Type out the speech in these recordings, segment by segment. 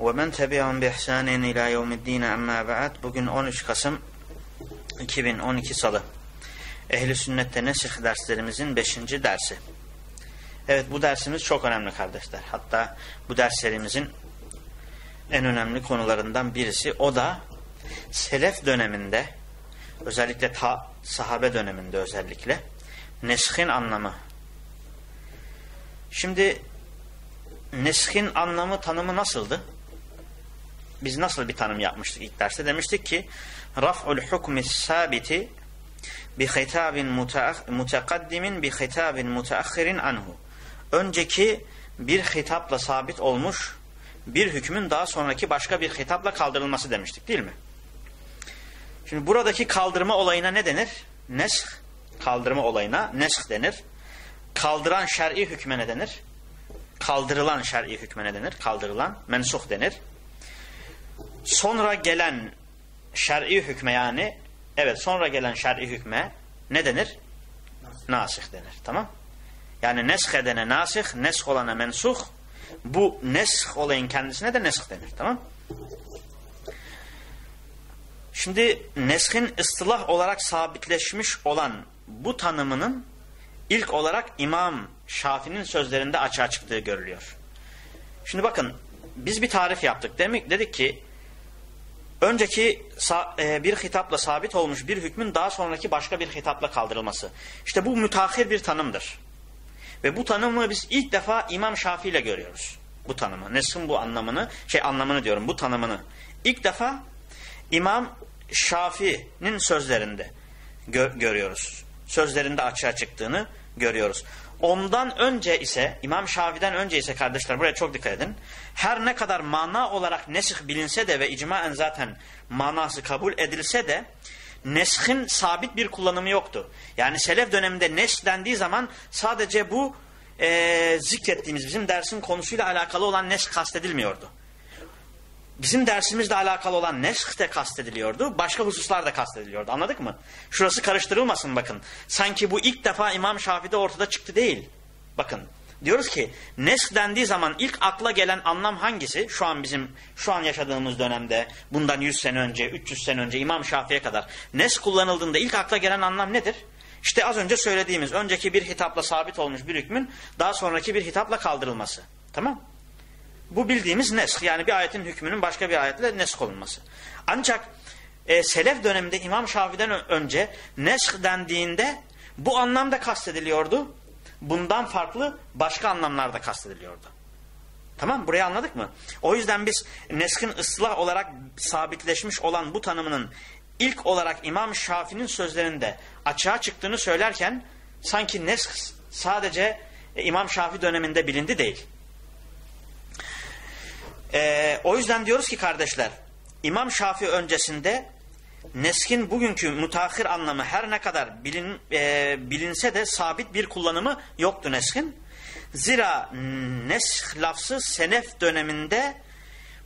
ve men tebi'un bi ihsanin ila yevmiddin amma ba'd. Bugün 13 Kasım 2012 Salı. Ehli sünnette nesih derslerimizin 5. dersi. Evet bu dersimiz çok önemli kardeşler. Hatta bu derslerimizin en önemli konularından birisi o da selef döneminde özellikle ta sahabe döneminde özellikle neshin anlamı. Şimdi neshin anlamı tanımı nasıldı? Biz nasıl bir tanım yapmıştık ilk derste? Demiştik ki raf'ul hukmi sabiti bi hitabin mutakaddimin bi hitabin mutaakhirin anhu. Önceki bir hitapla sabit olmuş bir hükmün daha sonraki başka bir hitapla kaldırılması demiştik değil mi? Şimdi buradaki kaldırma olayına ne denir? Nesh. Kaldırma olayına nesh denir. Kaldıran şer'i hükme ne denir? Kaldırılan şer'i hükme ne denir? Kaldırılan mensuh denir. Sonra gelen şer'i hükme yani evet sonra gelen şer'i hükme ne denir? Nasih denir. Tamam? Yani nesh edene nasih, nesh olana mensuh. Bu nesh olayın kendisine de nesh denir. Tamam? Şimdi neshin ıstılah olarak sabitleşmiş olan bu tanımının ilk olarak İmam Şafii'nin sözlerinde açığa çıktığı görülüyor. Şimdi bakın biz bir tarif yaptık. Demek dedik ki önceki e, bir hitapla sabit olmuş bir hükmün daha sonraki başka bir hitapla kaldırılması. İşte bu müteahhir bir tanımdır. Ve bu tanımı biz ilk defa İmam Şafii ile görüyoruz. Bu tanımı. Neshin bu anlamını, şey anlamını diyorum bu tanımını. İlk defa İmam Şafii'nin sözlerinde gö görüyoruz. Sözlerinde açığa çıktığını görüyoruz. Ondan önce ise İmam Şafii'den önce ise kardeşler buraya çok dikkat edin. Her ne kadar mana olarak nesih bilinse de ve icmaen zaten manası kabul edilse de neshin sabit bir kullanımı yoktu. Yani selef döneminde nesh dendiği zaman sadece bu e, zikrettiğimiz bizim dersin konusuyla alakalı olan nesh kastedilmiyordu. Bizim dersimizle alakalı olan nesk de kastediliyordu. Başka hususlar da kastediliyordu. Anladık mı? Şurası karıştırılmasın bakın. Sanki bu ilk defa İmam Şafii'de ortada çıktı değil. Bakın diyoruz ki nesk dendiği zaman ilk akla gelen anlam hangisi? Şu an bizim şu an yaşadığımız dönemde bundan 100 sene önce 300 sene önce İmam Şafii'ye kadar nesk kullanıldığında ilk akla gelen anlam nedir? İşte az önce söylediğimiz önceki bir hitapla sabit olmuş bir hükmün daha sonraki bir hitapla kaldırılması. Tamam bu bildiğimiz nesk. Yani bir ayetin hükmünün başka bir ayetle nesk olunması. Ancak e, Selef döneminde İmam Şafii'den önce nesk dendiğinde bu anlamda kastediliyordu. Bundan farklı başka anlamlarda kastediliyordu. Tamam Burayı anladık mı? O yüzden biz neskin ıslah olarak sabitleşmiş olan bu tanımının ilk olarak İmam Şafii'nin sözlerinde açığa çıktığını söylerken sanki nesk sadece İmam Şafii döneminde bilindi değil. Ee, o yüzden diyoruz ki kardeşler İmam Şafii öncesinde neskin bugünkü mutahhir anlamı her ne kadar bilin, e, bilinse de sabit bir kullanımı yoktu neskin. Zira nesk lafzı senef döneminde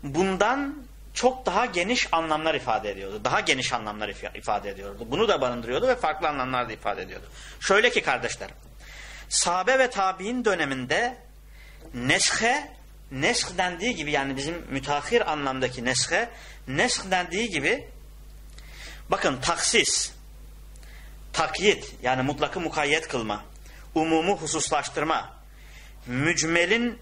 bundan çok daha geniş anlamlar ifade ediyordu. Daha geniş anlamlar ifade ediyordu. Bunu da barındırıyordu ve farklı anlamlar da ifade ediyordu. Şöyle ki kardeşler, sahabe ve tabi'in döneminde neshe nesk dendiği gibi yani bizim müteahhir anlamdaki neske nesk dendiği gibi bakın taksis takyit yani mutlakı mukayyet kılma umumu hususlaştırma mücmelin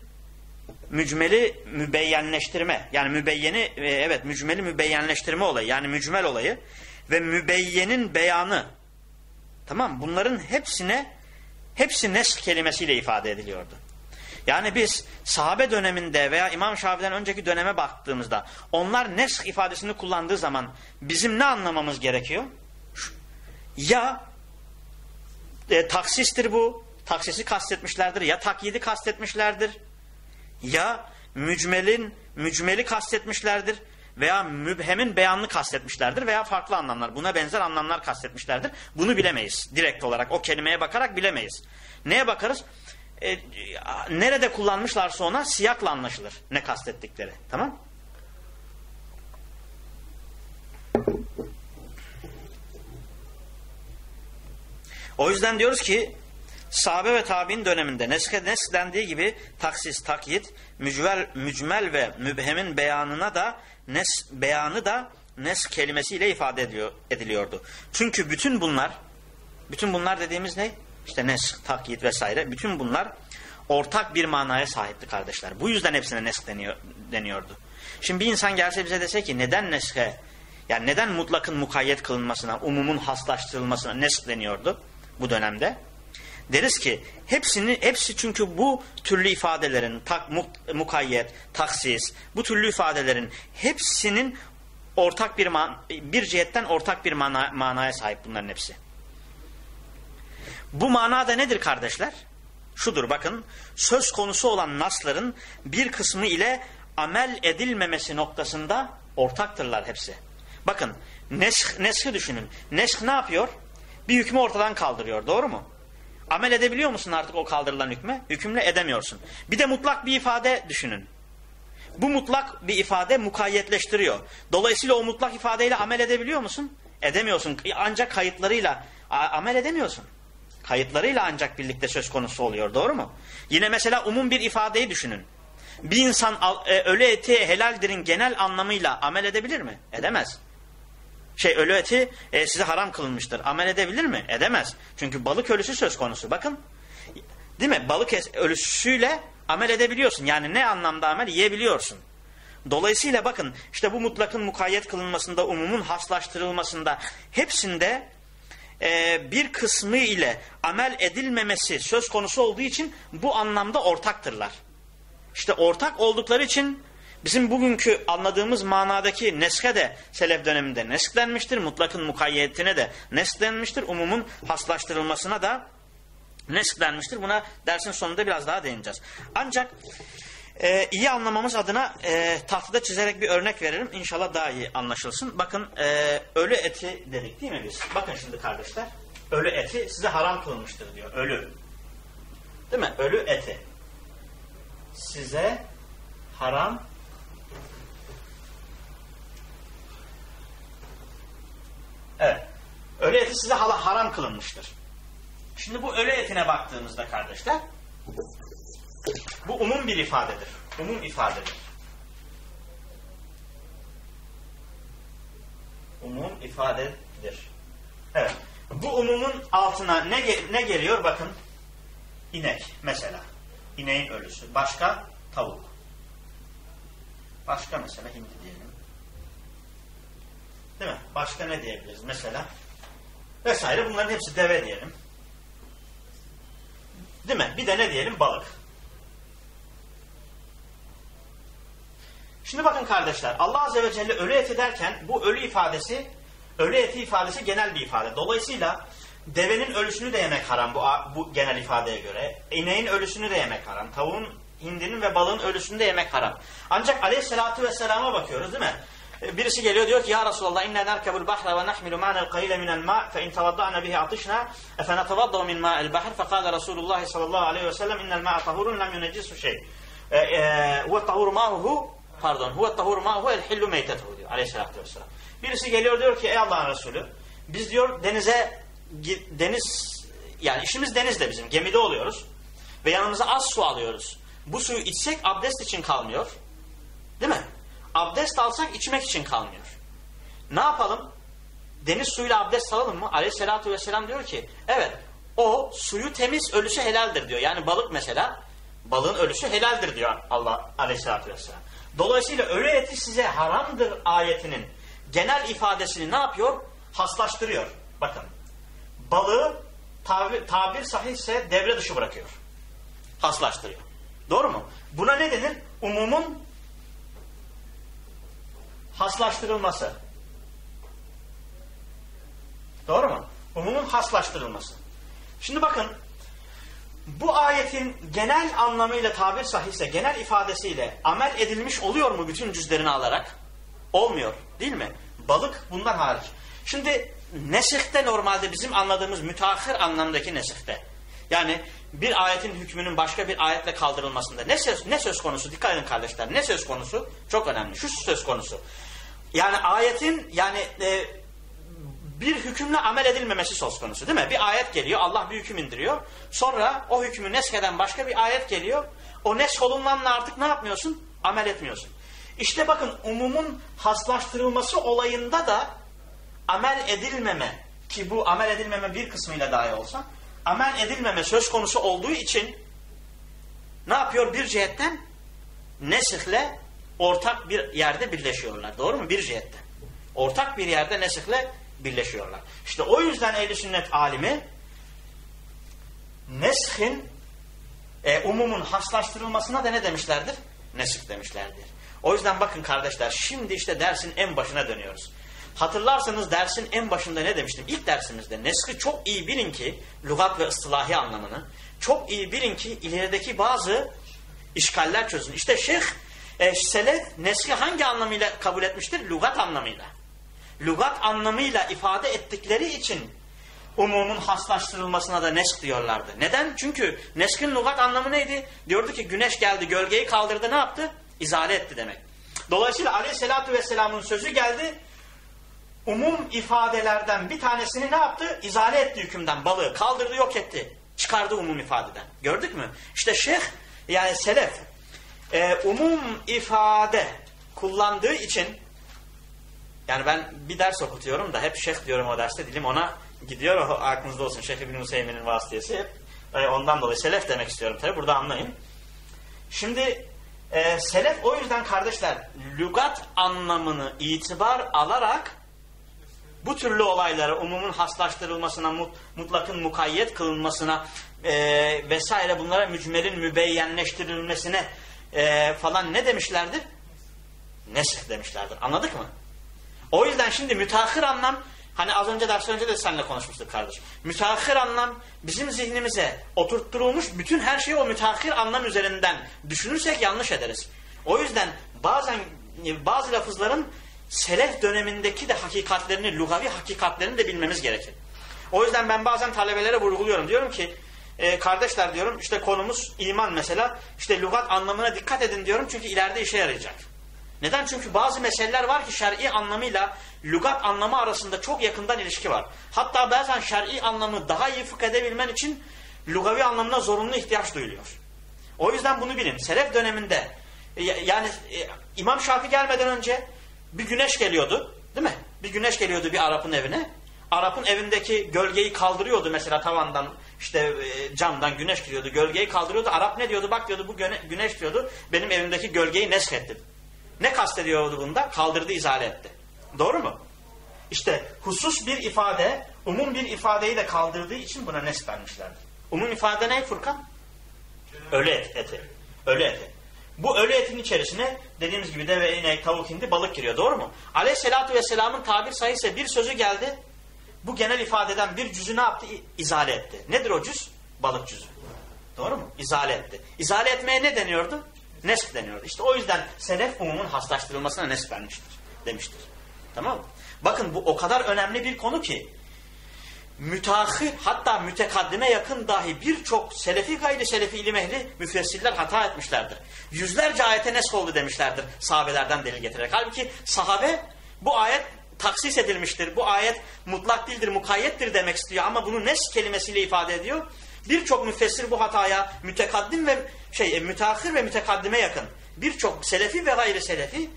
mücmeli mübeyyenleştirme yani mübeyyeni e, evet mücmeli mübeyyenleştirme olayı yani mücmel olayı ve mübeyyenin beyanı tamam bunların hepsine hepsi nesk kelimesiyle ifade ediliyordu. Yani biz sahabe döneminde veya İmam Şafii'den önceki döneme baktığımızda onlar nesk ifadesini kullandığı zaman bizim ne anlamamız gerekiyor? Ya e, taksistir bu, taksisi kastetmişlerdir ya takyidi kastetmişlerdir ya mücmelin mücmeli kastetmişlerdir veya mübhemin beyanını kastetmişlerdir veya farklı anlamlar buna benzer anlamlar kastetmişlerdir. Bunu bilemeyiz direkt olarak o kelimeye bakarak bilemeyiz. Neye bakarız? E, nerede kullanmışlarsa ona siyakla anlaşılır ne kastettikleri. Tamam O yüzden diyoruz ki sahabe ve tabi'in döneminde neske neslendiği gibi taksis, takyit, mücvel, mücmel ve mübhemin beyanına da nes beyanı da nes kelimesiyle ifade ediyor, ediliyordu. Çünkü bütün bunlar bütün bunlar dediğimiz ne? İşte nes, takyit vesaire. Bütün bunlar ortak bir manaya sahipti kardeşler. Bu yüzden hepsine nesk deniyor, deniyordu. Şimdi bir insan gelse bize dese ki neden neske yani neden mutlakın mukayyet kılınmasına, umumun haslaştırılmasına nesk deniyordu bu dönemde? Deriz ki hepsini hepsi çünkü bu türlü ifadelerin tak, muk, mukayyet, taksis, bu türlü ifadelerin hepsinin ortak bir man, bir cihetten ortak bir mana, manaya sahip bunların hepsi. Bu manada nedir kardeşler? Şudur bakın söz konusu olan nasların bir kısmı ile amel edilmemesi noktasında ortaktırlar hepsi. Bakın nesk, neski düşünün. Nesk ne yapıyor? Bir hükmü ortadan kaldırıyor doğru mu? Amel edebiliyor musun artık o kaldırılan hükme? Hükümle edemiyorsun. Bir de mutlak bir ifade düşünün. Bu mutlak bir ifade mukayyetleştiriyor. Dolayısıyla o mutlak ifadeyle amel edebiliyor musun? Edemiyorsun. Ancak kayıtlarıyla amel edemiyorsun. Kayıtlarıyla ancak birlikte söz konusu oluyor. Doğru mu? Yine mesela umum bir ifadeyi düşünün. Bir insan e, ölü eti helaldirin genel anlamıyla amel edebilir mi? Edemez. Şey ölü eti e, size haram kılınmıştır. Amel edebilir mi? Edemez. Çünkü balık ölüsü söz konusu. Bakın. Değil mi? Balık ölüsüyle amel edebiliyorsun. Yani ne anlamda amel? Yiyebiliyorsun. Dolayısıyla bakın işte bu mutlakın mukayyet kılınmasında, umumun haslaştırılmasında hepsinde e, bir kısmı ile amel edilmemesi söz konusu olduğu için bu anlamda ortaktırlar. İşte ortak oldukları için bizim bugünkü anladığımız manadaki neske de selef döneminde nesklenmiştir. Mutlakın mukayyetine de nesklenmiştir. Umumun haslaştırılmasına da nesklenmiştir. Buna dersin sonunda biraz daha değineceğiz. Ancak e, iyi anlamamız adına e, tahtada çizerek bir örnek veririm. İnşallah daha iyi anlaşılsın. Bakın e, ölü eti dedik değil mi biz? Bakın şimdi kardeşler. Ölü eti size haram kılınmıştır diyor. Ölü. Değil mi? Ölü eti. Size haram Evet. Ölü eti size haram kılınmıştır. Şimdi bu ölü etine baktığımızda kardeşler bu umum bir ifadedir. Umum ifadedir. Umum ifadedir. Evet. Bu umumun altına ne, ne geliyor? Bakın. İnek mesela. İneğin ölüsü. Başka? Tavuk. Başka mesela hindi diyelim. Değil mi? Başka ne diyebiliriz? Mesela vesaire bunların hepsi deve diyelim. Değil mi? Bir de ne diyelim? Balık. Şimdi bakın kardeşler Allah Azze ve Celle ölü eti derken bu ölü ifadesi ölü eti ifadesi genel bir ifade. Dolayısıyla devenin ölüsünü de yemek haram bu, bu genel ifadeye göre. İneğin ölüsünü de yemek haram. Tavuğun, hindinin ve balığın ölüsünü de yemek haram. Ancak aleyhissalatü vesselama bakıyoruz değil mi? E, birisi geliyor diyor ki ya Resulallah inna nerkebul bahra ve nahmilu ma'nel qalile minel ma' fe in tevadda'na bihi atışna efe netevaddav min ma'el bahr fe kâle Resulullah sallallahu aleyhi ve sellem innel ma'a tahurun lem yuneccisu şey. E, e, ve tahur ma'uhu pardon huve tahur ma'hu el hillu meytetuhu diyor aleyhissalatü vesselam. Birisi geliyor diyor ki ey Allah'ın Resulü biz diyor denize deniz yani işimiz denizde bizim gemide oluyoruz ve yanımıza az su alıyoruz. Bu suyu içsek abdest için kalmıyor. Değil mi? Abdest alsak içmek için kalmıyor. Ne yapalım? Deniz suyuyla abdest alalım mı? Aleyhissalatü vesselam diyor ki evet o suyu temiz ölüsü helaldir diyor. Yani balık mesela balığın ölüsü helaldir diyor Allah aleyhissalatü vesselam. Dolayısıyla ölü eti size haramdır ayetinin genel ifadesini ne yapıyor? Haslaştırıyor. Bakın. Balığı tabir, tabir sahihse devre dışı bırakıyor. Haslaştırıyor. Doğru mu? Buna ne denir? Umumun haslaştırılması. Doğru mu? Umumun haslaştırılması. Şimdi bakın bu ayetin genel anlamıyla tabir sahihse, genel ifadesiyle amel edilmiş oluyor mu bütün cüzlerini alarak? Olmuyor değil mi? Balık bundan hariç. Şimdi nesihte normalde bizim anladığımız müteahhir anlamdaki nesihte. Yani bir ayetin hükmünün başka bir ayetle kaldırılmasında ne söz, ne söz konusu? Dikkat edin kardeşler. Ne söz konusu? Çok önemli. Şu söz konusu. Yani ayetin yani e, bir hükümle amel edilmemesi söz konusu değil mi? Bir ayet geliyor, Allah bir hüküm indiriyor. Sonra o hükmü neskeden başka bir ayet geliyor. O nesk olunanla artık ne yapmıyorsun? Amel etmiyorsun. İşte bakın umumun haslaştırılması olayında da amel edilmeme ki bu amel edilmeme bir kısmıyla dahi olsa amel edilmeme söz konusu olduğu için ne yapıyor? Bir cihetten nesihle ortak bir yerde birleşiyorlar. Doğru mu? Bir cihetten. Ortak bir yerde nesihle birleşiyorlar. İşte o yüzden ehl sünnet alimi neshin e, umumun haslaştırılmasına da ne demişlerdir? Nesih demişlerdir. O yüzden bakın kardeşler şimdi işte dersin en başına dönüyoruz. Hatırlarsanız dersin en başında ne demiştim? İlk dersimizde neski çok iyi bilin ki lügat ve ıstılahi anlamını çok iyi bilin ki ilerideki bazı işgaller çözün. İşte şeyh e, selef neski hangi anlamıyla kabul etmiştir? Lügat anlamıyla. Lügat anlamıyla ifade ettikleri için umumun haslaştırılmasına da nesk diyorlardı. Neden? Çünkü neskin lügat anlamı neydi? Diyordu ki güneş geldi gölgeyi kaldırdı ne yaptı? İzale etti demek. Dolayısıyla aleyhissalatü vesselamın sözü geldi. Umum ifadelerden bir tanesini ne yaptı? İzale etti hükümden. Balığı kaldırdı yok etti. Çıkardı umum ifadeden. Gördük mü? İşte şeyh yani selef e, umum ifade kullandığı için yani ben bir ders okutuyorum da hep şeyh diyorum o derste dilim ona gidiyor o aklınızda olsun. Şeyh İbn Hüseyin'in vasıtası ondan dolayı selef demek istiyorum tabi burada anlayın. Şimdi e, selef o yüzden kardeşler lügat anlamını itibar alarak bu türlü olaylara umumun haslaştırılmasına, mut, mutlakın mukayyet kılınmasına e, vesaire bunlara mücmelin mübeyyenleştirilmesine e, falan ne demişlerdir? Nesih demişlerdir. Anladık mı? O yüzden şimdi müteahhir anlam hani az önce ders önce de seninle konuşmuştuk kardeşim. Müteahhir anlam bizim zihnimize oturtturulmuş bütün her şeyi o müteahhir anlam üzerinden düşünürsek yanlış ederiz. O yüzden bazen bazı lafızların selef dönemindeki de hakikatlerini, lugavi hakikatlerini de bilmemiz gerekir. O yüzden ben bazen talebelere vurguluyorum. Diyorum ki e, kardeşler diyorum işte konumuz iman mesela. İşte lügat anlamına dikkat edin diyorum çünkü ileride işe yarayacak. Neden? Çünkü bazı meseleler var ki şer'i anlamıyla lügat anlamı arasında çok yakından ilişki var. Hatta bazen şer'i anlamı daha iyi fıkh edebilmen için lugavi anlamına zorunlu ihtiyaç duyuluyor. O yüzden bunu bilin. Selef döneminde yani e, İmam Şafi gelmeden önce bir güneş geliyordu değil mi? Bir güneş geliyordu bir Arap'ın evine. Arap'ın evindeki gölgeyi kaldırıyordu mesela tavandan işte e, camdan güneş giriyordu gölgeyi kaldırıyordu. Arap ne diyordu? Bak diyordu bu güneş diyordu benim evimdeki gölgeyi neshetti. Ne kastediyordu bunda? Kaldırdı izale etti. Doğru mu? İşte husus bir ifade umum bir ifadeyi de kaldırdığı için buna nesk vermişlerdir. Umum ifade ne Furkan? Ölü et, eti. Ölü eti. Bu ölü etin içerisine dediğimiz gibi deve, inek, tavuk, hindi, balık giriyor. Doğru mu? Aleyhisselatü vesselamın tabir sayısı bir sözü geldi. Bu genel ifadeden bir cüzü ne yaptı? İzale etti. Nedir o cüz? Balık cüzü. Doğru mu? İzale etti. İzale etmeye ne deniyordu? Nesk deniyordu. İşte o yüzden selef umumun haslaştırılmasına nesk vermiştir. Demiştir. Tamam mı? Bakın bu o kadar önemli bir konu ki müteahhir hatta mütekaddime yakın dahi birçok selefi gayri selefi ilim ehli müfessirler hata etmişlerdir. Yüzlerce ayete nesk oldu demişlerdir sahabelerden delil getirerek. Halbuki sahabe bu ayet taksis edilmiştir. Bu ayet mutlak dildir, mukayyettir demek istiyor ama bunu nes kelimesiyle ifade ediyor. Birçok müfessir bu hataya mütekaddim ve şey e, müteahhir ve mütekaddime yakın. Birçok selefi ve gayri selefi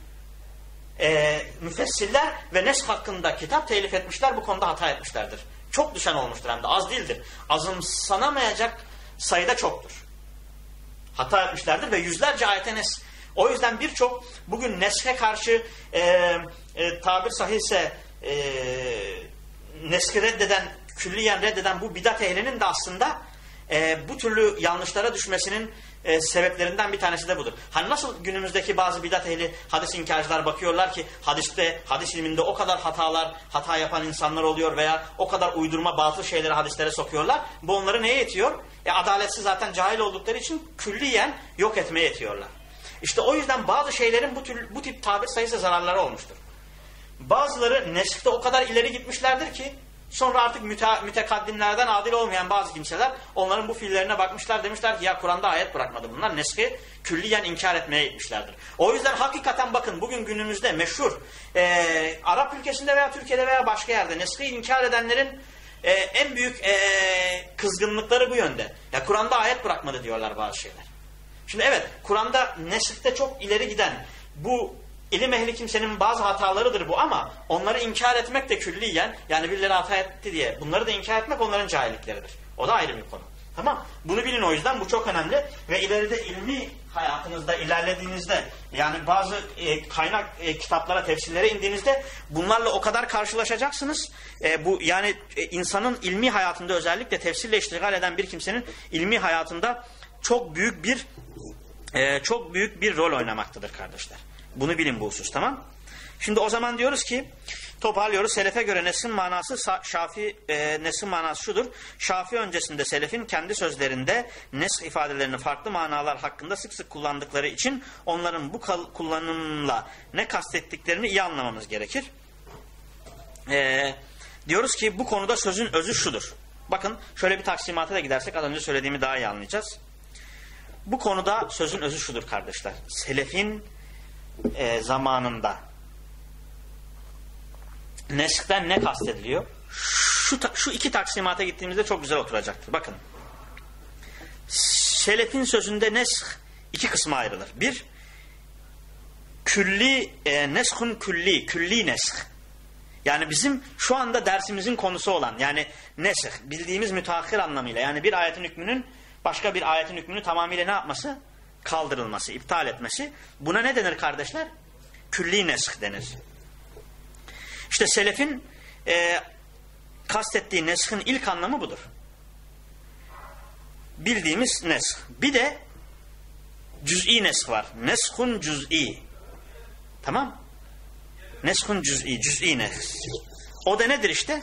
e, müfessirler ve nes hakkında kitap telif etmişler. Bu konuda hata etmişlerdir. Çok düşen olmuştur hem de az değildir. Azımsanamayacak sayıda çoktur. Hata etmişlerdir ve yüzlerce ayete nes. O yüzden birçok bugün neshe karşı e, e, tabir sahilse e, neski reddeden, külliyen reddeden bu bidat ehlinin de aslında e, bu türlü yanlışlara düşmesinin e, sebeplerinden bir tanesi de budur. Hani nasıl günümüzdeki bazı bidat ehli hadis inkarcılar bakıyorlar ki hadiste, hadis ilminde o kadar hatalar, hata yapan insanlar oluyor veya o kadar uydurma batıl şeyleri hadislere sokuyorlar. Bu onları neye yetiyor? E, adaletsiz zaten cahil oldukları için külliyen yok etmeye yetiyorlar. İşte o yüzden bazı şeylerin bu, tür, bu tip tabir sayısı zararları olmuştur. Bazıları neskte o kadar ileri gitmişlerdir ki Sonra artık müte, mütekaddimlerden adil olmayan bazı kimseler onların bu fiillerine bakmışlar demişler ki ya Kur'an'da ayet bırakmadı bunlar. Neski külliyen inkar etmeye gitmişlerdir. O yüzden hakikaten bakın bugün günümüzde meşhur e, Arap ülkesinde veya Türkiye'de veya başka yerde neski inkar edenlerin e, en büyük e, kızgınlıkları bu yönde. Ya Kur'an'da ayet bırakmadı diyorlar bazı şeyler. Şimdi evet Kur'an'da nesihte çok ileri giden bu ilim ehli kimsenin bazı hatalarıdır bu ama onları inkar etmek de külliyen yani birileri hata etti diye bunları da inkar etmek onların cahillikleridir. O da ayrı bir konu. Tamam. Bunu bilin o yüzden bu çok önemli ve ileride ilmi hayatınızda ilerlediğinizde yani bazı e, kaynak e, kitaplara tefsirlere indiğinizde bunlarla o kadar karşılaşacaksınız. E, bu yani e, insanın ilmi hayatında özellikle tefsirle iştigal eden bir kimsenin ilmi hayatında çok büyük bir e, çok büyük bir rol oynamaktadır kardeşler. Bunu bilin bu husus tamam. Şimdi o zaman diyoruz ki toparlıyoruz. Selefe göre nesin manası şafi e, nesin manası şudur. Şafi öncesinde selefin kendi sözlerinde nes ifadelerini farklı manalar hakkında sık sık kullandıkları için onların bu kullanımla ne kastettiklerini iyi anlamamız gerekir. E, diyoruz ki bu konuda sözün özü şudur. Bakın şöyle bir taksimata da gidersek az önce söylediğimi daha iyi anlayacağız. Bu konuda sözün özü şudur kardeşler. Selefin e, zamanında neskten ne kastediliyor? Şu, şu iki taksimata gittiğimizde çok güzel oturacaktır. Bakın. Selefin sözünde nesk iki kısma ayrılır. Bir, külli, e, neshun külli, külli nesk. Yani bizim şu anda dersimizin konusu olan yani nesih bildiğimiz müteahhir anlamıyla yani bir ayetin hükmünün başka bir ayetin hükmünü tamamıyla ne yapması? Kaldırılması, iptal etmesi. Buna ne denir kardeşler? Külli nesk denir. İşte selefin e, kastettiği neshin ilk anlamı budur. Bildiğimiz nesh. Bir de cüz'i nesh var. Neshun cüz'i. Tamam. Neshun cüz'i. Cüz'i nesh. O da nedir işte?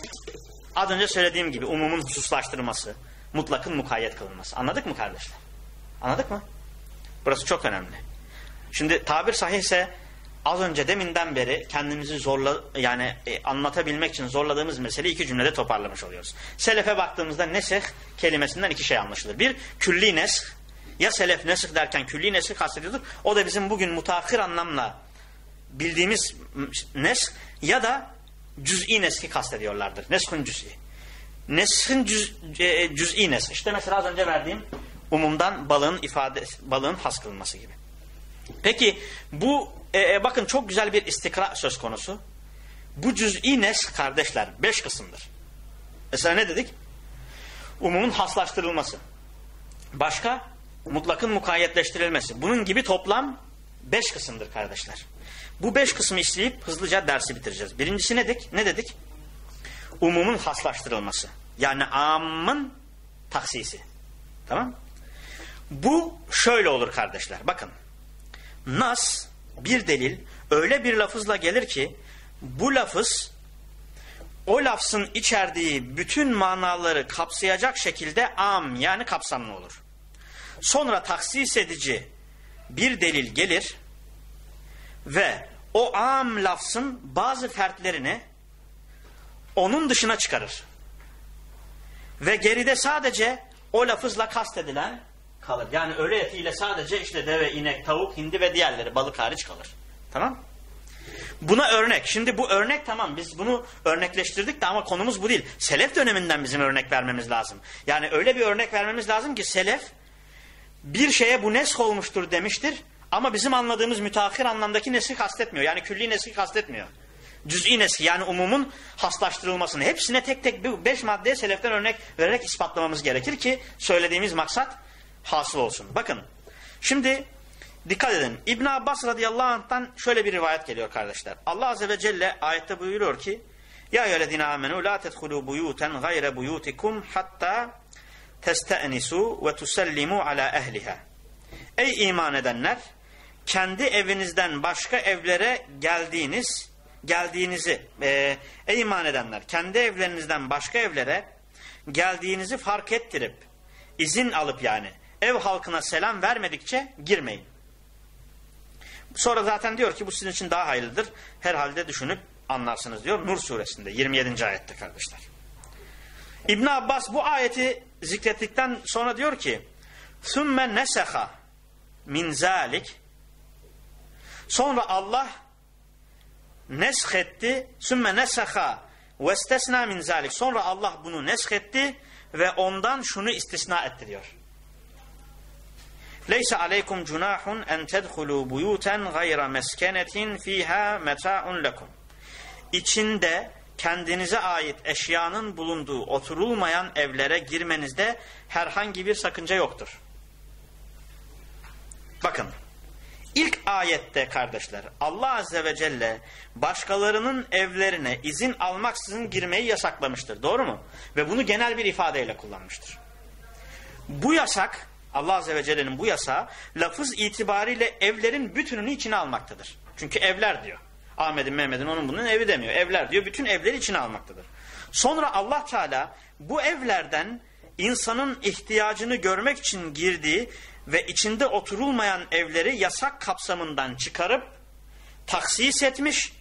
Az önce söylediğim gibi umumun hususlaştırılması. Mutlakın mukayyet kılınması. Anladık mı kardeşler? Anladık mı? Burası çok önemli. Şimdi tabir sahihse az önce deminden beri kendimizi zorla yani e, anlatabilmek için zorladığımız meseleyi iki cümlede toparlamış oluyoruz. Selefe baktığımızda nesih kelimesinden iki şey anlaşılır. Bir külli nesih ya selef nesih derken külli nesih kastediyordur. O da bizim bugün mutahhir anlamla bildiğimiz nesih ya da cüz'i neski kastediyorlardır. Neshun cüz'i. Neshin cüz, e, nesih. İşte mesela az önce verdiğim umumdan balığın ifade balığın has kılınması gibi. Peki bu e, e, bakın çok güzel bir istikra söz konusu. Bu cüz'i nes kardeşler beş kısımdır. Mesela ne dedik? Umumun haslaştırılması. Başka? Mutlakın mukayyetleştirilmesi. Bunun gibi toplam beş kısımdır kardeşler. Bu beş kısmı işleyip hızlıca dersi bitireceğiz. Birincisi ne dedik? Ne dedik? Umumun haslaştırılması. Yani amın taksisi. Tamam Bu şöyle olur kardeşler. Bakın. Nas bir delil öyle bir lafızla gelir ki bu lafız o lafzın içerdiği bütün manaları kapsayacak şekilde am yani kapsamlı olur. Sonra taksis edici bir delil gelir ve o am lafzın bazı fertlerini onun dışına çıkarır. Ve geride sadece o lafızla kastedilen kalır. Yani öğle etiyle sadece işte deve, inek, tavuk, hindi ve diğerleri balık hariç kalır. Tamam Buna örnek. Şimdi bu örnek tamam biz bunu örnekleştirdik de ama konumuz bu değil. Selef döneminden bizim örnek vermemiz lazım. Yani öyle bir örnek vermemiz lazım ki selef bir şeye bu nesk olmuştur demiştir ama bizim anladığımız müteahhir anlamdaki nesli kastetmiyor. Yani külli nesli kastetmiyor. Cüz'i neski yani umumun haslaştırılmasını hepsine tek tek beş maddeye seleften örnek vererek ispatlamamız gerekir ki söylediğimiz maksat hasıl olsun. Bakın şimdi dikkat edin. İbn Abbas radıyallahu anh'tan şöyle bir rivayet geliyor kardeşler. Allah azze ve celle ayette buyuruyor ki Ya eyyühellezine amenu la tedhulu buyuten gayre buyutikum hatta teste'nisu ve tusellimu ala ehliha. Ey iman edenler kendi evinizden başka evlere geldiğiniz geldiğinizi e, ey iman edenler kendi evlerinizden başka evlere geldiğinizi fark ettirip izin alıp yani ev halkına selam vermedikçe girmeyin. Sonra zaten diyor ki bu sizin için daha hayırlıdır. Herhalde düşünüp anlarsınız diyor Nur suresinde 27. ayette kardeşler. İbn Abbas bu ayeti zikrettikten sonra diyor ki ثُمَّ نَسَخَ min zalik sonra Allah neshetti sümme nesaha ve istesna min zalik sonra Allah bunu neshetti ve ondan şunu istisna etti diyor. Leysa aleykum cunahun en tedhulu buyuten gayra meskenetin fiha meta'un lekum. İçinde kendinize ait eşyanın bulunduğu oturulmayan evlere girmenizde herhangi bir sakınca yoktur. Bakın ilk ayette kardeşler Allah Azze ve Celle başkalarının evlerine izin almaksızın girmeyi yasaklamıştır. Doğru mu? Ve bunu genel bir ifadeyle kullanmıştır. Bu yasak Allah Azze ve Celle'nin bu yasağı lafız itibariyle evlerin bütününü içine almaktadır. Çünkü evler diyor. Ahmet'in, Mehmet'in, onun bunun evi demiyor. Evler diyor. Bütün evleri içine almaktadır. Sonra Allah Teala bu evlerden insanın ihtiyacını görmek için girdiği ve içinde oturulmayan evleri yasak kapsamından çıkarıp taksis etmiş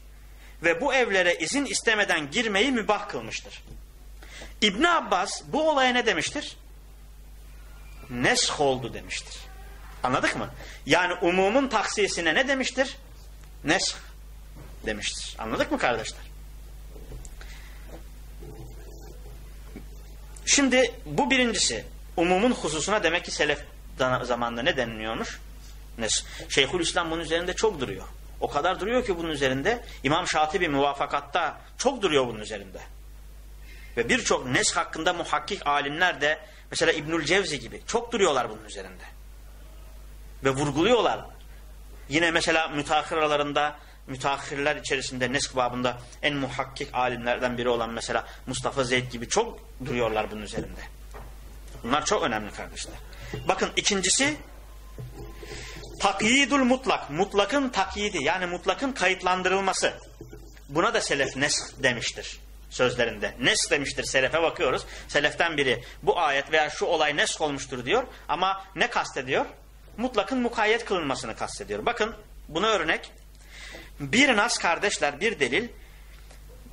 ve bu evlere izin istemeden girmeyi mübah kılmıştır. İbn Abbas bu olaya ne demiştir? Nesh oldu demiştir. Anladık mı? Yani umumun taksisine ne demiştir? Nesh demiştir. Anladık mı kardeşler? Şimdi bu birincisi. Umumun hususuna demek ki selef zamanında ne deniliyormuş? Şeyhül İslam bunun üzerinde çok duruyor. O kadar duruyor ki bunun üzerinde. İmam Şatibi muvafakatta çok duruyor bunun üzerinde. Ve birçok nes hakkında muhakkik alimler de mesela İbnül Cevzi gibi çok duruyorlar bunun üzerinde. Ve vurguluyorlar. Yine mesela müteahhir aralarında müteahhirler içerisinde nesk babında en muhakkik alimlerden biri olan mesela Mustafa Zeyd gibi çok duruyorlar bunun üzerinde. Bunlar çok önemli kardeşler. Bakın ikincisi takyidul mutlak. Mutlakın takyidi yani mutlakın kayıtlandırılması. Buna da selef nes demiştir sözlerinde. Nes demiştir selefe bakıyoruz. Seleften biri bu ayet veya şu olay nes olmuştur diyor. Ama ne kastediyor? Mutlakın mukayyet kılınmasını kastediyor. Bakın buna örnek. Bir nas kardeşler bir delil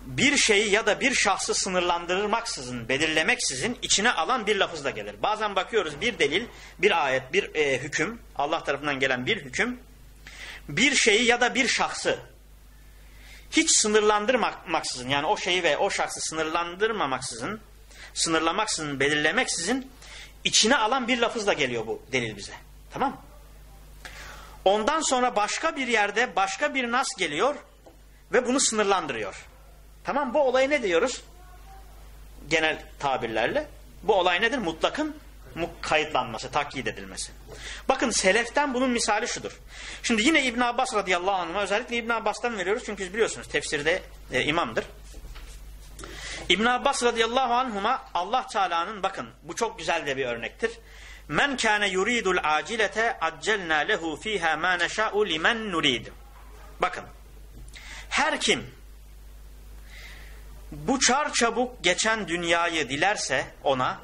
bir şeyi ya da bir şahsı sınırlandırmaksızın, belirlemeksizin içine alan bir lafızla gelir. Bazen bakıyoruz bir delil, bir ayet, bir e, hüküm, Allah tarafından gelen bir hüküm, bir şeyi ya da bir şahsı hiç sınırlandırmaksızın, yani o şeyi ve o şahsı sınırlandırmamaksızın, sınırlamaksızın, belirlemeksizin içine alan bir lafızla geliyor bu delil bize. Tamam Ondan sonra başka bir yerde başka bir nas geliyor ve bunu sınırlandırıyor. Tamam bu olay ne diyoruz? Genel tabirlerle. Bu olay nedir? Mutlakın kayıtlanması, takyit edilmesi. Bakın seleften bunun misali şudur. Şimdi yine İbn Abbas radıyallahu anh'a özellikle İbn Abbas'tan veriyoruz çünkü biliyorsunuz tefsirde e, imamdır. İbn Abbas radıyallahu anhuma Allah Teala'nın bakın bu çok güzel de bir örnektir. Men kana yuridul acilete accelna lehu fiha ma neşa'u limen nurid. Bakın. Her kim bu çar çabuk geçen dünyayı dilerse ona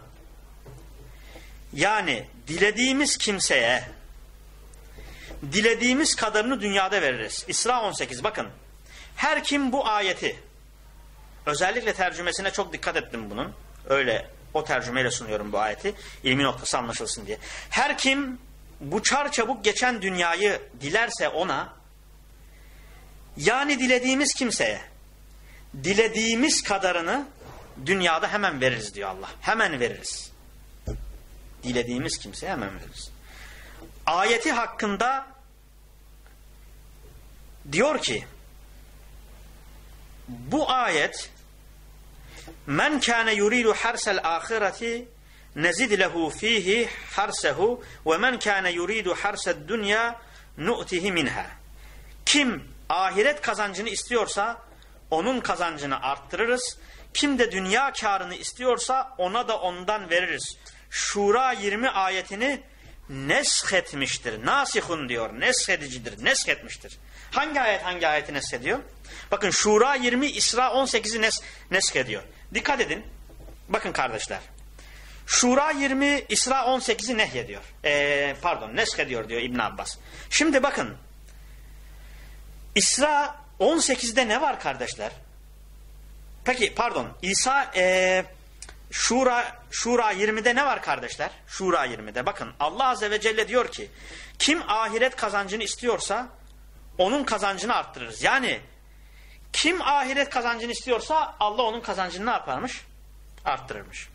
yani dilediğimiz kimseye dilediğimiz kadarını dünyada veririz. İsra 18 bakın. Her kim bu ayeti özellikle tercümesine çok dikkat ettim bunun. Öyle o tercümeyle sunuyorum bu ayeti. İlmi noktası anlaşılsın diye. Her kim bu çar çabuk geçen dünyayı dilerse ona yani dilediğimiz kimseye dilediğimiz kadarını dünyada hemen veririz diyor Allah. Hemen veririz. Dilediğimiz kimseye hemen veririz. Ayeti hakkında diyor ki bu ayet men kâne yuridu harsel ahireti nezid lehu fihi harsehu ve men kâne yuridu harsed dünya nu'tihi minha. Kim ahiret kazancını istiyorsa onun kazancını arttırırız. Kim de dünya karını istiyorsa ona da ondan veririz. Şura 20 ayetini neshetmiştir. Nasihun diyor. Neshedicidir. Neshetmiştir. Hangi ayet hangi ayeti neshediyor? Bakın Şura 20, İsra 18'i nes neshediyor. Dikkat edin. Bakın kardeşler. Şura 20, İsra 18'i nehyediyor. Ee, pardon neshediyor diyor İbn Abbas. Şimdi bakın. İsra 18'de ne var kardeşler? Peki pardon İsa e, Şura, Şura 20'de ne var kardeşler? Şura 20'de bakın Allah Azze ve Celle diyor ki kim ahiret kazancını istiyorsa onun kazancını arttırırız. Yani kim ahiret kazancını istiyorsa Allah onun kazancını ne yaparmış? Arttırırmış.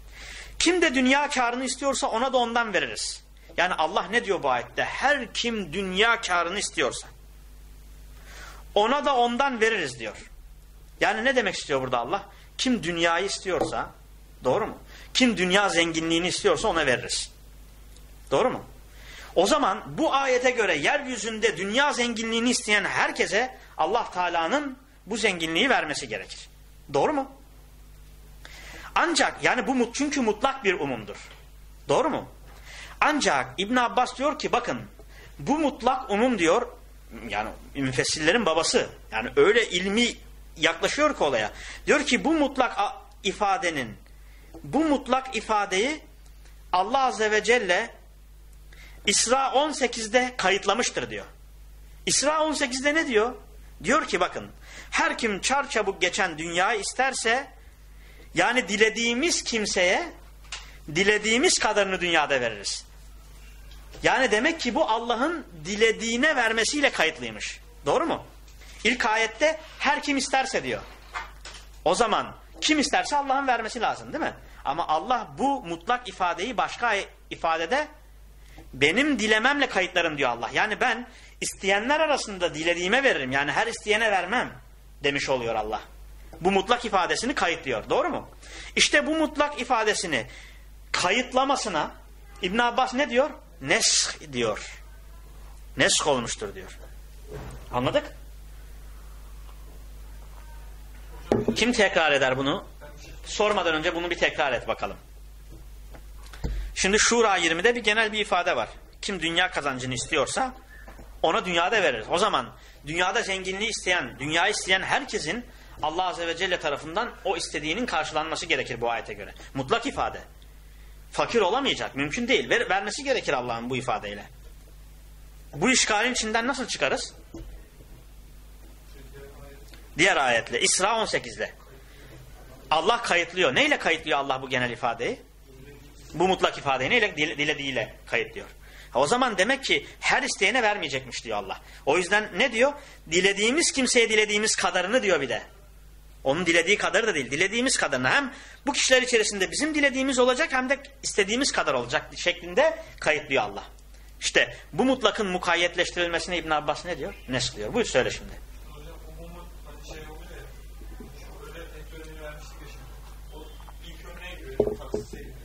Kim de dünya karını istiyorsa ona da ondan veririz. Yani Allah ne diyor bu ayette? Her kim dünya karını istiyorsa ona da ondan veririz diyor. Yani ne demek istiyor burada Allah? Kim dünyayı istiyorsa doğru mu? Kim dünya zenginliğini istiyorsa ona veririz. Doğru mu? O zaman bu ayete göre yeryüzünde dünya zenginliğini isteyen herkese Allah Teala'nın bu zenginliği vermesi gerekir. Doğru mu? Ancak yani bu çünkü mutlak bir umumdur. Doğru mu? Ancak İbn Abbas diyor ki bakın bu mutlak umum diyor yani müfessillerin babası yani öyle ilmi yaklaşıyor ki olaya. Diyor ki bu mutlak ifadenin bu mutlak ifadeyi Allah Azze ve Celle İsra 18'de kayıtlamıştır diyor. İsra 18'de ne diyor? Diyor ki bakın her kim çar çabuk geçen dünyayı isterse yani dilediğimiz kimseye dilediğimiz kadarını dünyada veririz. Yani demek ki bu Allah'ın dilediğine vermesiyle kayıtlıymış. Doğru mu? İlk ayette her kim isterse diyor. O zaman kim isterse Allah'ın vermesi lazım değil mi? Ama Allah bu mutlak ifadeyi başka ifadede benim dilememle kayıtlarım diyor Allah. Yani ben isteyenler arasında dilediğime veririm. Yani her isteyene vermem demiş oluyor Allah. Bu mutlak ifadesini kayıtlıyor. Doğru mu? İşte bu mutlak ifadesini kayıtlamasına İbn Abbas ne diyor? Nesh diyor. Nesh olmuştur diyor. Anladık? Kim tekrar eder bunu? Sormadan önce bunu bir tekrar et bakalım. Şimdi Şura 20'de bir genel bir ifade var. Kim dünya kazancını istiyorsa ona dünyada veririz. O zaman dünyada zenginliği isteyen, dünyayı isteyen herkesin Allah Azze ve Celle tarafından o istediğinin karşılanması gerekir bu ayete göre. Mutlak ifade. Fakir olamayacak. Mümkün değil. Ver, vermesi gerekir Allah'ın bu ifadeyle. Bu işgalin içinden nasıl çıkarız? Diğer ayetle. İsra 18'de. Allah kayıtlıyor. Neyle kayıtlıyor Allah bu genel ifadeyi? Bu mutlak ifadeyi neyle? Dilediğiyle kayıtlıyor. O zaman demek ki her isteyene vermeyecekmiş diyor Allah. O yüzden ne diyor? Dilediğimiz kimseye dilediğimiz kadarını diyor bir de. Onun dilediği kadarı da değil. Dilediğimiz kadarını hem bu kişiler içerisinde bizim dilediğimiz olacak hem de istediğimiz kadar olacak şeklinde kayıtlıyor Allah. İşte bu mutlakın mukayyetleştirilmesine İbn Abbas ne diyor? Ne sıkıyor? Buyur söyle şimdi.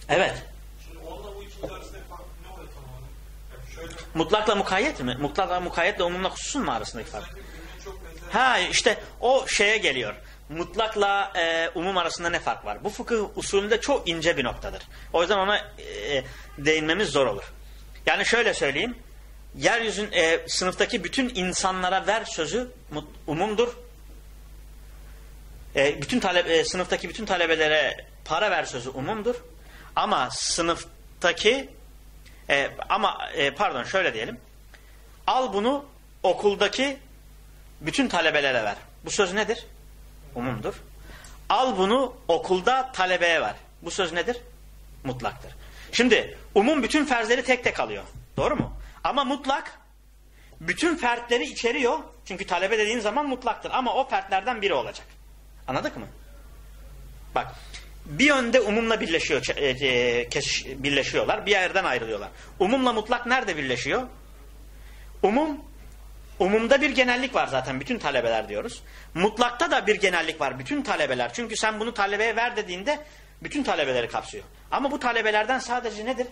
Evet. Mutlakla mukayyet mi? Mutlakla mukayyetle umumla hususun mu arasındaki fark? Ha işte o şeye geliyor. Mutlakla e, umum arasında ne fark var? Bu fıkıh usulünde çok ince bir noktadır. O yüzden ona e, değinmemiz zor olur. Yani şöyle söyleyeyim. Yeryüzün e, sınıftaki bütün insanlara ver sözü umumdur. E, bütün talep, e, sınıftaki bütün talebelere para ver sözü umumdur. Ama sınıftaki e, ama e, pardon şöyle diyelim. Al bunu okuldaki bütün talebelere ver. Bu söz nedir? Umumdur. Al bunu okulda talebeye ver. Bu söz nedir? Mutlaktır. Şimdi umum bütün ferzleri tek tek alıyor. Doğru mu? Ama mutlak bütün fertleri içeriyor. Çünkü talebe dediğin zaman mutlaktır. Ama o fertlerden biri olacak. Anladık mı? Bak bir yönde umumla birleşiyor, e, e, birleşiyorlar. Bir yerden ayrılıyorlar. Umumla mutlak nerede birleşiyor? Umum, umumda bir genellik var zaten. Bütün talebeler diyoruz. Mutlakta da bir genellik var. Bütün talebeler. Çünkü sen bunu talebeye ver dediğinde bütün talebeleri kapsıyor. Ama bu talebelerden sadece nedir?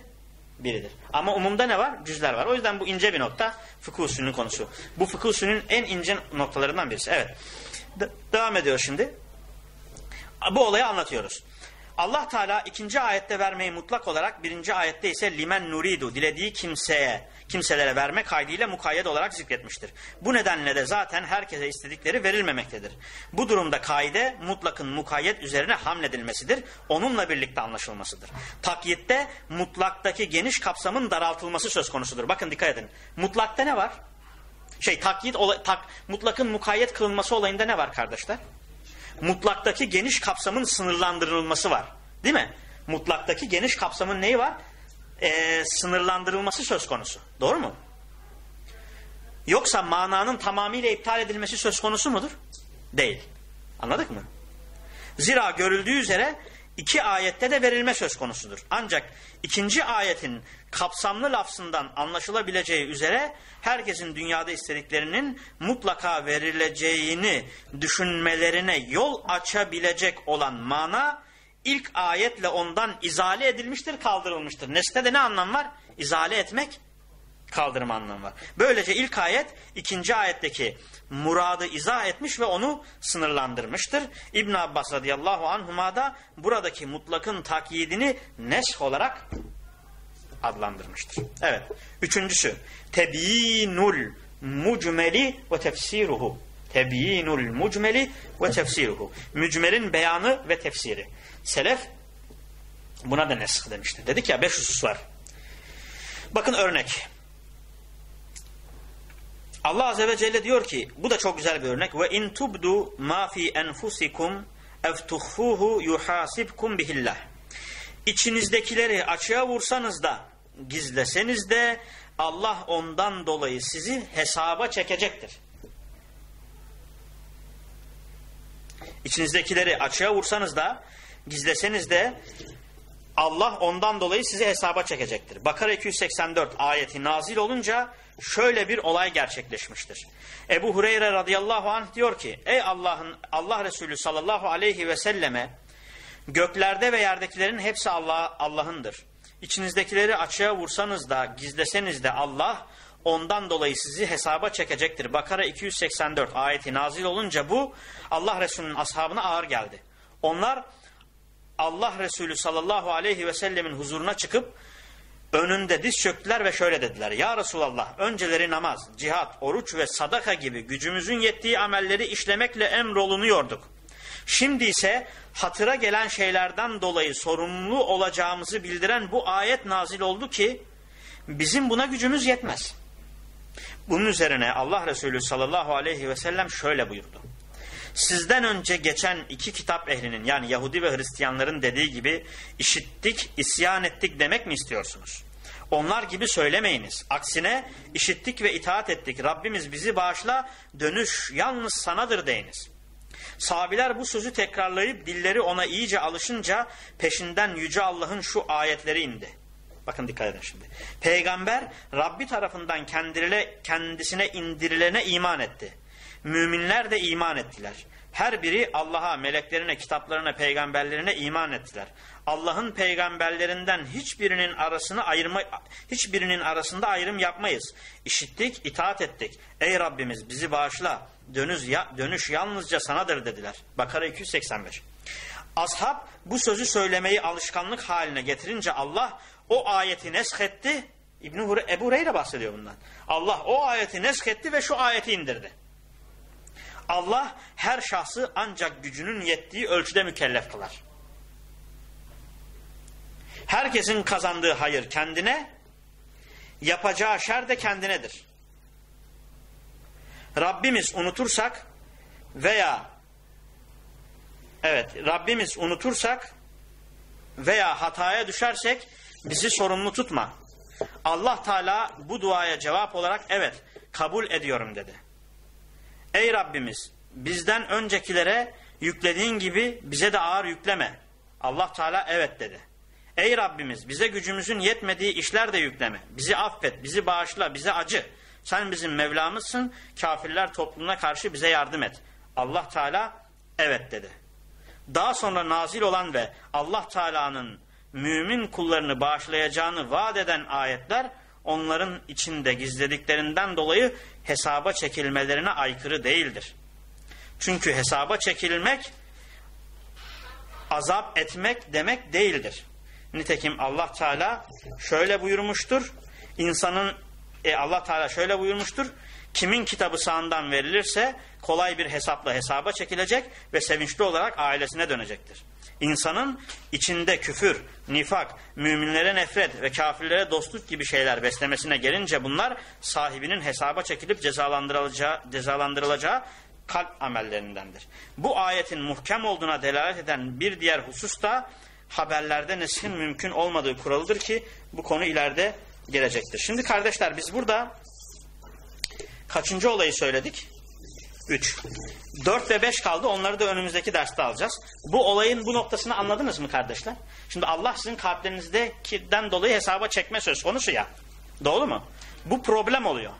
Biridir. Ama umumda ne var? Cüzler var. O yüzden bu ince bir nokta fıkıh usulünün konusu. Bu fıkıh usulünün en ince noktalarından birisi. Evet. De devam ediyor şimdi. Bu olayı anlatıyoruz. Allah Teala ikinci ayette vermeyi mutlak olarak birinci ayette ise limen nuridu dilediği kimseye kimselere verme kaydıyla mukayyet olarak zikretmiştir. Bu nedenle de zaten herkese istedikleri verilmemektedir. Bu durumda kaide mutlakın mukayyet üzerine hamledilmesidir. Onunla birlikte anlaşılmasıdır. Takyitte mutlaktaki geniş kapsamın daraltılması söz konusudur. Bakın dikkat edin. Mutlakta ne var? Şey takyit tak, mutlakın mukayyet kılınması olayında ne var kardeşler? Mutlaktaki geniş kapsamın sınırlandırılması var. Değil mi? Mutlaktaki geniş kapsamın neyi var? Ee, sınırlandırılması söz konusu. Doğru mu? Yoksa mananın tamamıyla iptal edilmesi söz konusu mudur? Değil. Anladık mı? Zira görüldüğü üzere iki ayette de verilme söz konusudur. Ancak ikinci ayetin kapsamlı lafzından anlaşılabileceği üzere herkesin dünyada istediklerinin mutlaka verileceğini düşünmelerine yol açabilecek olan mana ilk ayetle ondan izale edilmiştir, kaldırılmıştır. Nesne de ne anlam var? İzale etmek, kaldırma anlamı var. Böylece ilk ayet ikinci ayetteki muradı izah etmiş ve onu sınırlandırmıştır. İbn Abbas radıyallahu anhuma da buradaki mutlakın takyidini nesh olarak adlandırmıştır. Evet. Üçüncüsü tebyinul mucmeli ve tefsiruhu. Tebyinul mucmeli ve tefsiruhu. Mücmelin beyanı ve tefsiri. Selef buna da nesk demiştir. Dedik ya beş husus var. Bakın örnek. Allah Azze ve Celle diyor ki bu da çok güzel bir örnek ve in tubdu ma fi enfusikum ev tuhfuhu yuhasibkum bihillah. İçinizdekileri açığa vursanız da gizleseniz de Allah ondan dolayı sizi hesaba çekecektir. İçinizdekileri açığa vursanız da gizleseniz de Allah ondan dolayı sizi hesaba çekecektir. Bakara 284 ayeti nazil olunca şöyle bir olay gerçekleşmiştir. Ebu Hureyre radıyallahu anh diyor ki ey Allah'ın Allah Resulü sallallahu aleyhi ve selleme göklerde ve yerdekilerin hepsi Allah Allah'ındır. İçinizdekileri açığa vursanız da gizleseniz de Allah ondan dolayı sizi hesaba çekecektir. Bakara 284 ayeti nazil olunca bu Allah Resulü'nün ashabına ağır geldi. Onlar Allah Resulü sallallahu aleyhi ve sellemin huzuruna çıkıp önünde diz çöktüler ve şöyle dediler. Ya Resulallah önceleri namaz, cihat, oruç ve sadaka gibi gücümüzün yettiği amelleri işlemekle emrolunuyorduk. Şimdi ise hatıra gelen şeylerden dolayı sorumlu olacağımızı bildiren bu ayet nazil oldu ki bizim buna gücümüz yetmez. Bunun üzerine Allah Resulü sallallahu aleyhi ve sellem şöyle buyurdu. Sizden önce geçen iki kitap ehlinin yani Yahudi ve Hristiyanların dediği gibi işittik, isyan ettik demek mi istiyorsunuz? Onlar gibi söylemeyiniz. Aksine işittik ve itaat ettik. Rabbimiz bizi bağışla, dönüş yalnız sanadır deyiniz. Sahabiler bu sözü tekrarlayıp dilleri ona iyice alışınca peşinden Yüce Allah'ın şu ayetleri indi. Bakın dikkat edin şimdi. Peygamber Rabbi tarafından kendisine indirilene iman etti. Müminler de iman ettiler. Her biri Allah'a, meleklerine, kitaplarına, peygamberlerine iman ettiler. Allah'ın peygamberlerinden hiçbirinin arasını ayırma hiçbirinin arasında ayrım yapmayız. İşittik, itaat ettik. Ey Rabbimiz bizi bağışla. Dönüş ya, dönüş yalnızca sanadır dediler. Bakara 285. Ashab bu sözü söylemeyi alışkanlık haline getirince Allah o ayeti neshetti. İbn Ebu Hureyre bahsediyor bundan. Allah o ayeti neshetti ve şu ayeti indirdi. Allah her şahsı ancak gücünün yettiği ölçüde mükellef kılar. Herkesin kazandığı hayır kendine, yapacağı şer de kendinedir. Rabbimiz unutursak veya evet Rabbimiz unutursak veya hataya düşersek bizi sorumlu tutma. Allah Teala bu duaya cevap olarak evet kabul ediyorum dedi. Ey Rabbimiz bizden öncekilere yüklediğin gibi bize de ağır yükleme. Allah Teala evet dedi. Ey Rabbimiz bize gücümüzün yetmediği işler de yükleme. Bizi affet, bizi bağışla, bize acı. Sen bizim Mevlamızsın, kafirler toplumuna karşı bize yardım et. Allah Teala evet dedi. Daha sonra nazil olan ve Allah Teala'nın mümin kullarını bağışlayacağını vaat eden ayetler onların içinde gizlediklerinden dolayı hesaba çekilmelerine aykırı değildir. Çünkü hesaba çekilmek azap etmek demek değildir. Nitekim Allah Teala şöyle buyurmuştur. İnsanın e, Allah Teala şöyle buyurmuştur. Kimin kitabı sağından verilirse kolay bir hesapla hesaba çekilecek ve sevinçli olarak ailesine dönecektir. İnsanın içinde küfür, nifak, müminlere nefret ve kafirlere dostluk gibi şeyler beslemesine gelince bunlar sahibinin hesaba çekilip cezalandırılacağı, cezalandırılacağı kalp amellerindendir. Bu ayetin muhkem olduğuna delalet eden bir diğer husus da haberlerde neshin mümkün olmadığı kuralıdır ki bu konu ileride gelecektir. Şimdi kardeşler biz burada kaçıncı olayı söyledik? 3. 4 ve 5 kaldı. Onları da önümüzdeki derste alacağız. Bu olayın bu noktasını anladınız mı kardeşler? Şimdi Allah sizin kalplerinizdekinden dolayı hesaba çekme söz konusu ya. Doğru mu? Bu problem oluyor.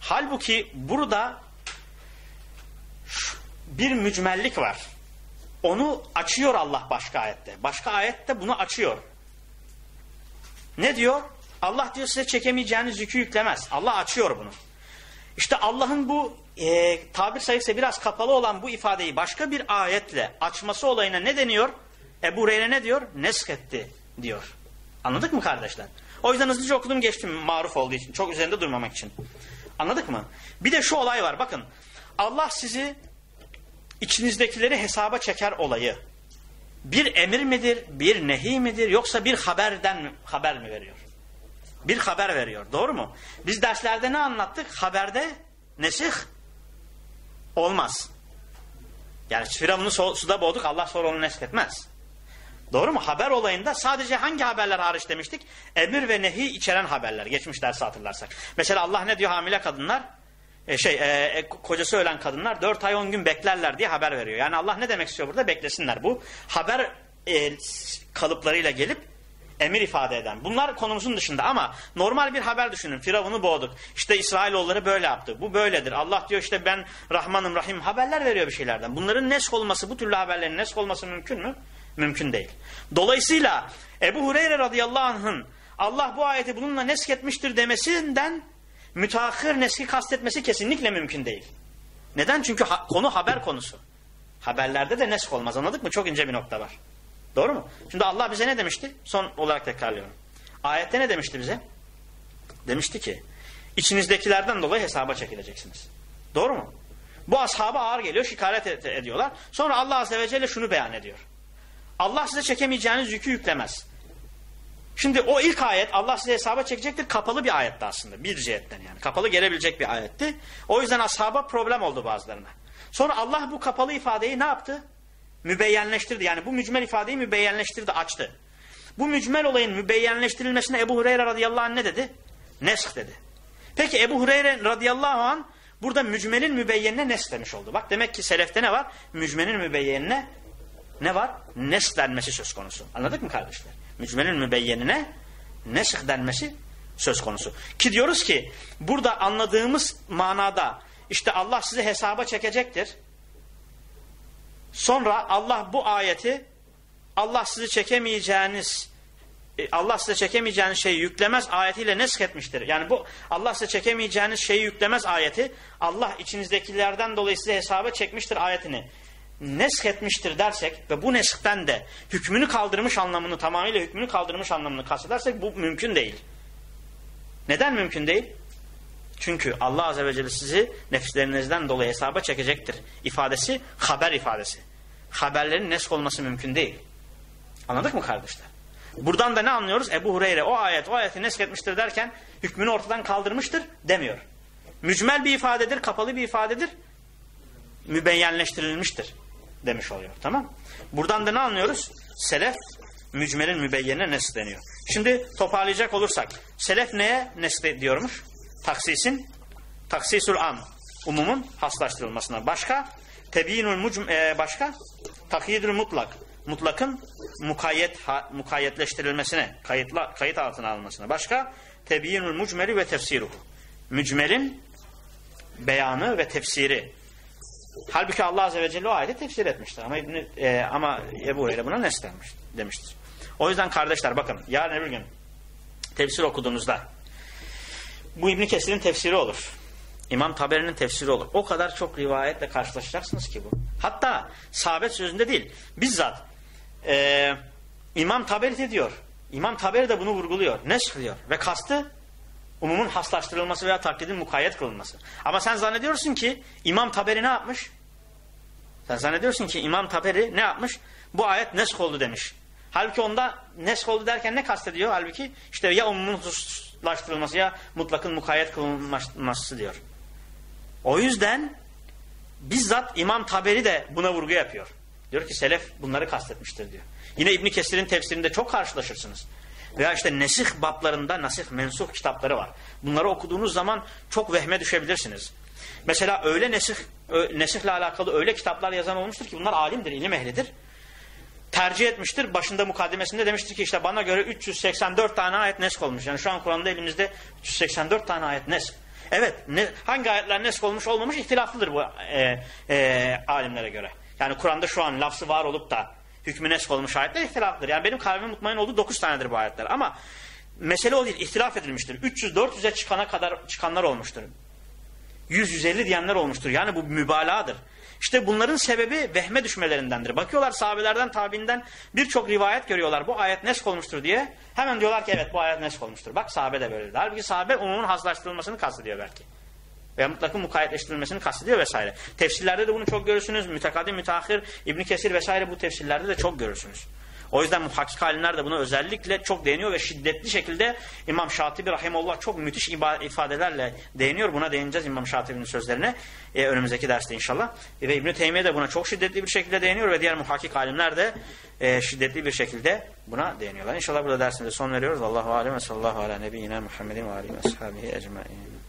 Halbuki burada bir mücmellik var. Onu açıyor Allah başka ayette. Başka ayette bunu açıyor. Ne diyor? Allah diyor size çekemeyeceğiniz yükü yüklemez. Allah açıyor bunu. İşte Allah'ın bu e, tabir sayısı biraz kapalı olan bu ifadeyi başka bir ayetle açması olayına ne deniyor? Ebu Hureyre ne diyor? Nesk etti diyor. Anladık mı kardeşler? O yüzden hızlıca okudum geçtim maruf olduğu için. Çok üzerinde durmamak için. Anladık mı? Bir de şu olay var bakın. Allah sizi içinizdekileri hesaba çeker olayı. Bir emir midir, bir nehi midir yoksa bir haberden haber mi veriyor? Bir haber veriyor. Doğru mu? Biz derslerde ne anlattık? Haberde nesih olmaz. Yani Firavun'u suda boğduk Allah sonra onu nesk etmez. Doğru mu? Haber olayında sadece hangi haberler hariç demiştik? Emir ve nehi içeren haberler. Geçmiş dersi hatırlarsak. Mesela Allah ne diyor hamile kadınlar? E şey e, e kocası ölen kadınlar 4 ay 10 gün beklerler diye haber veriyor. Yani Allah ne demek istiyor burada? Beklesinler. Bu haber e, kalıplarıyla gelip emir ifade eden. Bunlar konumuzun dışında ama normal bir haber düşünün. Firavun'u boğduk. İşte İsrailoğulları böyle yaptı. Bu böyledir. Allah diyor işte ben Rahmanım Rahim haberler veriyor bir şeylerden. Bunların nesk olması, bu türlü haberlerin nesk olması mümkün mü? Mümkün değil. Dolayısıyla Ebu Hureyre radıyallahu anh'ın Allah bu ayeti bununla nesk etmiştir demesinden müteahhir neski kastetmesi kesinlikle mümkün değil. Neden? Çünkü ha konu haber konusu. Haberlerde de nesk olmaz anladık mı? Çok ince bir nokta var. Doğru mu? Şimdi Allah bize ne demişti? Son olarak tekrarlıyorum. Ayette ne demişti bize? Demişti ki içinizdekilerden dolayı hesaba çekileceksiniz. Doğru mu? Bu ashaba ağır geliyor, şikayet ediyorlar. Sonra Allah Azze ve Celle şunu beyan ediyor. Allah size çekemeyeceğiniz yükü yüklemez. Şimdi o ilk ayet Allah size hesaba çekecektir kapalı bir ayetti aslında. Bir cihetten yani. Kapalı gelebilecek bir ayetti. O yüzden ashaba problem oldu bazılarına. Sonra Allah bu kapalı ifadeyi ne yaptı? Mübeyyenleştirdi. Yani bu mücmel ifadeyi mübeyyenleştirdi, açtı. Bu mücmel olayın mübeyyenleştirilmesine Ebu Hureyre radıyallahu anh ne dedi? Nesk dedi. Peki Ebu Hureyre radıyallahu anh burada mücmelin mübeyyenine nesk demiş oldu. Bak demek ki selefte ne var? Mücmelin mübeyyenine ne var? Nesk denmesi söz konusu. Anladık mı kardeşler? Mücmelin mübeyyenine nesk denmesi söz konusu. Ki diyoruz ki burada anladığımız manada işte Allah sizi hesaba çekecektir. Sonra Allah bu ayeti Allah sizi çekemeyeceğiniz e, Allah size çekemeyeceğiniz şeyi yüklemez ayetiyle nesk etmiştir. Yani bu Allah size çekemeyeceğiniz şeyi yüklemez ayeti Allah içinizdekilerden dolayı size hesaba çekmiştir ayetini nesk etmiştir dersek ve bu neskten de hükmünü kaldırmış anlamını tamamıyla hükmünü kaldırmış anlamını kastedersek bu mümkün değil. Neden mümkün değil? Çünkü Allah Azze ve Celle sizi nefislerinizden dolayı hesaba çekecektir. ifadesi haber ifadesi. Haberlerin nesk olması mümkün değil. Anladık mı kardeşler? Buradan da ne anlıyoruz? Ebu Hureyre o ayet o ayeti nesk etmiştir derken hükmünü ortadan kaldırmıştır demiyor. Mücmel bir ifadedir, kapalı bir ifadedir. Mübeyyenleştirilmiştir demiş oluyor. Tamam Buradan da ne anlıyoruz? Selef mücmelin mübeyyenine nesk deniyor. Şimdi toparlayacak olursak selef neye nesk diyormuş? Taksisin taksisul am umumun haslaştırılmasına. Başka tebiyinul mucm e, başka takyidül mutlak mutlakın mukayyet ha, mukayyetleştirilmesine, kayıtla kayıt altına alınmasına. Başka tebiyinul mucmeli ve tefsiruhu. Mücmelin beyanı ve tefsiri. Halbuki Allah Azze ve Celle o ayeti tefsir etmiştir. Ama, İbni, e, ama Ebu Hureyre buna neslenmiş demiştir. O yüzden kardeşler bakın yarın öbür gün tefsir okuduğunuzda bu İbni Kesir'in tefsiri olur. İmam Taberi'nin tefsiri olur. O kadar çok rivayetle karşılaşacaksınız ki bu. Hatta sahabet sözünde değil. Bizzat e, İmam Taberi de diyor. İmam Taberi de bunu vurguluyor. Ne diyor. Ve kastı umumun haslaştırılması veya taklidin mukayyet kılınması. Ama sen zannediyorsun ki İmam Taberi ne yapmış? Sen zannediyorsun ki İmam Taberi ne yapmış? Bu ayet nesk oldu demiş. Halbuki onda nesk oldu derken ne kastediyor? Halbuki işte ya umumun mutlaklaştırılması ya mutlakın mukayyet kılınması diyor. O yüzden bizzat İmam Taberi de buna vurgu yapıyor. Diyor ki selef bunları kastetmiştir diyor. Yine İbn Kesir'in tefsirinde çok karşılaşırsınız. Veya işte nesih bablarında nasih mensuh kitapları var. Bunları okuduğunuz zaman çok vehme düşebilirsiniz. Mesela öyle nesih, nesihle alakalı öyle kitaplar yazan olmuştur ki bunlar alimdir, ilim ehlidir. Tercih etmiştir. Başında mukaddimesinde demiştir ki işte bana göre 384 tane ayet nesk olmuş. Yani şu an Kur'an'da elimizde 384 tane ayet nesk. Evet ne, hangi ayetler nesk olmuş olmamış ihtilaflıdır bu e, e, alimlere göre. Yani Kur'an'da şu an lafzı var olup da hükmü nesk olmuş ayetler ihtilaflıdır. Yani benim kalbimin mutmain olduğu 9 tanedir bu ayetler. Ama mesele o değil. ihtilaf edilmiştir. 300-400'e çıkana kadar çıkanlar olmuştur. 100-150 diyenler olmuştur. Yani bu mübalağadır. İşte bunların sebebi vehme düşmelerindendir. Bakıyorlar sahabelerden, tabiinden birçok rivayet görüyorlar. Bu ayet nesk olmuştur diye. Hemen diyorlar ki evet bu ayet nesk olmuştur. Bak sahabe de böyledir. Halbuki sahabe umumun haslaştırılmasını kastediyor belki. Veya mutlaka mukayyetleştirilmesini kastediyor vesaire. Tefsirlerde de bunu çok görürsünüz. Mütekadim, müteahhir, İbn Kesir vesaire bu tefsirlerde de çok görürsünüz. O yüzden muhakkik alimler de buna özellikle çok değiniyor ve şiddetli şekilde İmam Şatibi Rahimullah çok müthiş ifadelerle değiniyor. Buna değineceğiz İmam Şatibi'nin sözlerine e, önümüzdeki derste inşallah. E, ve İbn-i Teymiye de buna çok şiddetli bir şekilde değiniyor ve diğer muhakkik alimler de e, şiddetli bir şekilde buna değiniyorlar. İnşallah burada dersimize son veriyoruz. Allahu alem ve sallallahu ala nebiyyina Muhammedin ve ve ashabihi ecmain.